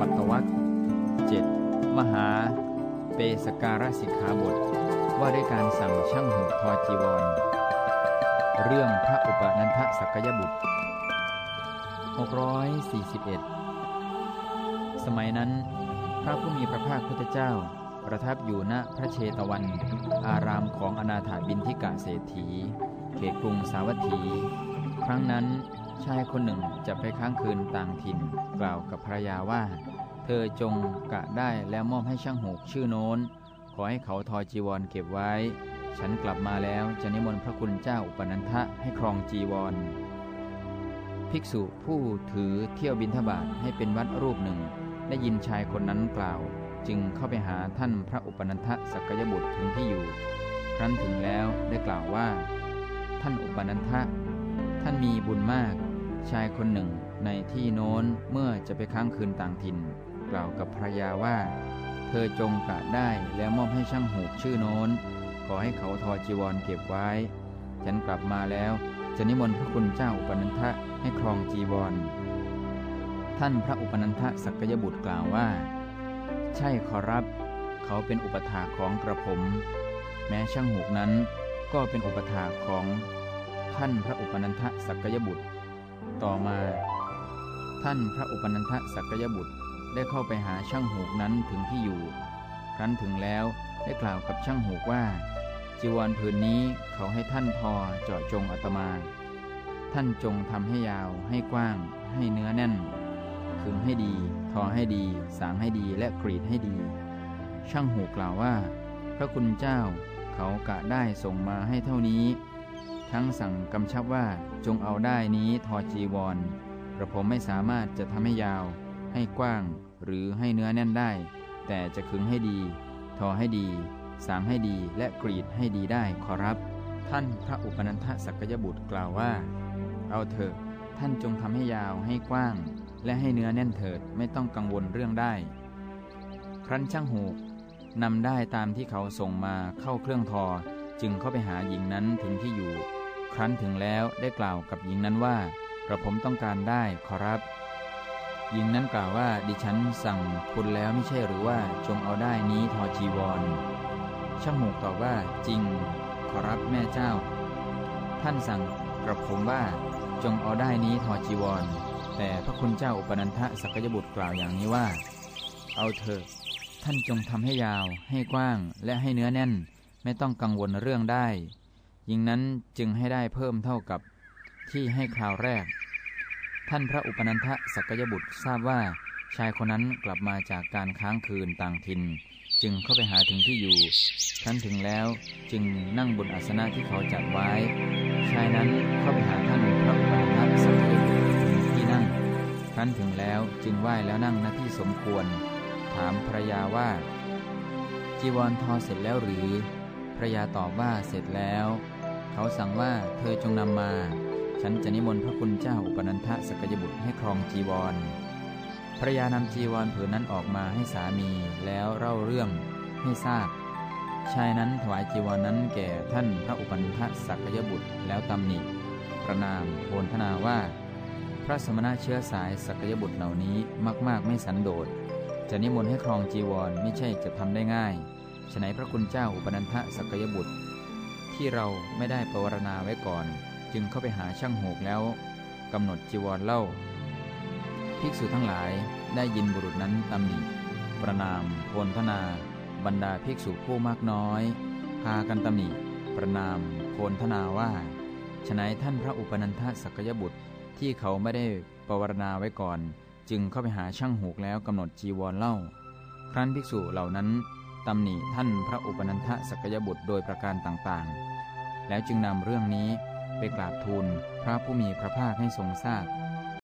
ปัตตวัตเจ็ดมหาเปสการสิกขาบท ว่าด้วยการสั่งช่างหูทอจีวร เรื่องพระอุปนันทสักยบุตร 641 สมัยนั้น พระผู้มีพระภาคพุทธเจ้า ประทับอยู่ณพระเชตวัน อารามของอนาถาบินทิกะเศรษฐีเขตกรุงสาวัตถี ครั้งนั้น ชายคนหนึ่งจะไปค้างคืนต่างถิ่นกล่าวกับภรรยาว่า เธอจงกะได้แล้วมอบให้ช่างหูกชื่อโน้น ขอให้เขาทอจีวรเก็บไว้ ฉันกลับมาแล้วจะนิมนต์พระคุณเจ้าอุปนันทะให้ครองจีวร ภิกษุผู้ถือเที่ยวบินทบาทให้เป็นวัดรูปหนึ่ง ได้ยินชายคนนั้นกล่าว จึงเข้าไปหาท่านพระอุปนันทะสักยบุตรถึงที่อยู่ ครั้นถึงแล้วได้กล่าวว่า ท่านอุปนันทะท่านมีบุญมาก ชายคนหนึ่งในที่โน้นเมื่อจะไปค้างคืนต่างถิ่น กล่าวกับภรรยาว่า เธอจงกะได้แล้วมอบให้ช่างหูกชื่อโน้น ขอให้เขาทอจีวรเก็บไว้ ฉันกลับมาแล้ว จะนิมนต์พระคุณเจ้าอุปนันทะให้ครองจีวร ท่านพระอุปนันทสักยบุตรกล่าวว่า ใช่ขอรับ เขาเป็นอุปถาของกระผม แม้ช่างหูกนั้นก็เป็นอุปถาของท่านพระอุปนันทสักยบุตร ต่อมา ท่านพระอุปนันทสักยบุตรได้เข้าไปหาช่างหูกนั้นถึงที่อยู่ ครั้นถึงแล้วได้กล่าวกับช่างหูกว่า จีวรผืนนี้เขาให้ท่านทอเจาะจงอัตมา ท่านจงทำให้ยาวให้กว้าง ให้เนื้อแน่นขึงให้ดี ทอให้ดี สางให้ดีและกรีดให้ดี ช่างหูกล่าวว่า พระคุณเจ้าเขากะได้ส่งมาให้เท่านี้ ทั้งสั่งกำชับว่าจงเอาได้นี้ทอจีวรกระผมไม่สามารถจะทำให้ยาว ให้กว้าง หรือให้เนื้อแน่นได้ แต่จะขึงให้ดี ทอให้ดี สางให้ดีและกรีดให้ดีได้ขอรับ ท่านพระอุปนันทสักยบุตรกล่าวว่า เอาเถอะท่านจงทำให้ยาวให้กว้าง และให้เนื้อแน่นเถิดไม่ต้องกังวลเรื่องได้ ครั้นช่างหูกนำได้ตามที่เขาส่งมาเข้าเครื่องทอจึงเข้าไปหาหญิงนั้นถึงที่อยู่ ครั้นถึงแล้วได้กล่าวกับหญิงนั้นว่ากระผมต้องการได้ขอรับ หญิงนั้นกล่าวว่าดิฉันสั่งคุณแล้วไม่ใช่หรือว่าจงเอาได้นี้ทอจีวร ช่างหูกตอบว่าจริง ขอรับแม่เจ้า ท่านสั่งกับผมว่าจงเอาได้นี้ทอจีวร แต่พระคุณเจ้าอุปนันทะสักยบุตรกล่าวอย่างนี้ว่า เอาเถอะท่านจงทำให้ยาว ให้กว้าง และให้เนื้อแน่น ไม่ต้องกังวลเรื่องได้ ยิงนั้นจึงให้ได้เพิ่มเท่ากับที่ให้คราวแรก ท่านพระอุปนันทสักยบุตรทราบว่าชายคนนั้นกลับมาจากการค้างคืนต่างถิ่น จึงเข้าไปหาถึงที่อยู่ครั้นถึงแล้วจึงนั่งบนอาสนะที่เขาจัดไว้ ชายนั้นเข้าไปหาท่านพระอุปนันทสักยบุตรที่นั่งครั้นถึงแล้วจึงไหว้แล้วนั่งหน้าที่สมควร ถามภรยาว่า จีวรทอเสร็จแล้วหรือ รรยาตอบว่าเสร็จแล้ว เขาสั่งว่าเธอจงนำมา ฉันจะนิมนต์พระคุณเจ้าอุปนันทสกยบุตรให้ครองจีวรภรยานำจีวรผืนนั้นออกมาให้สามีแล้วเล่าเรื่องให้ทราบ ชายนั้นถวายจีวรนนั้นแก่ท่านพระอุปนันทสักยบุตรแล้วตำหนิประนามโพลธนาว่า พระสมณะเชื้อสายสักยบุตรเหล่านี้มาก ๆ ไม่สันโดษ จะนิมนต์ให้ครองจีวรไม่ใช่จะทำได้ง่าย ฉนัยพระคุณเจ้าอุปนันทสักยบุตร ที่เราไม่ได้ปรวารณาไว้ก่อน จึงเข้าไปหาช่างโหกแล้วกำหนดจีวรเล่า ภิกษุทั้งหลายได้ยินบุรุษนั้นตำหนิประนามโพลธนา บรรดาภิกษุผู้มากน้อย พากันตำหนิประนามโพลธนาว่าฉนัยท่านพระอุปนันทสักยบุตรที่เขาไม่ได้ปรวารณาไว้ก่อน จึงเข้าไปหาช่างหูกแล้วกำหนดจีวรเล่า ครั้นภิกษุเหล่านั้น ตำหนิท่านพระอุปนันทสกยบุตรโดยประการต่างๆ แล้วจึงนำเรื่องนี้ไปกราบทูลพระผู้มีพระภาคให้ทรงทราบ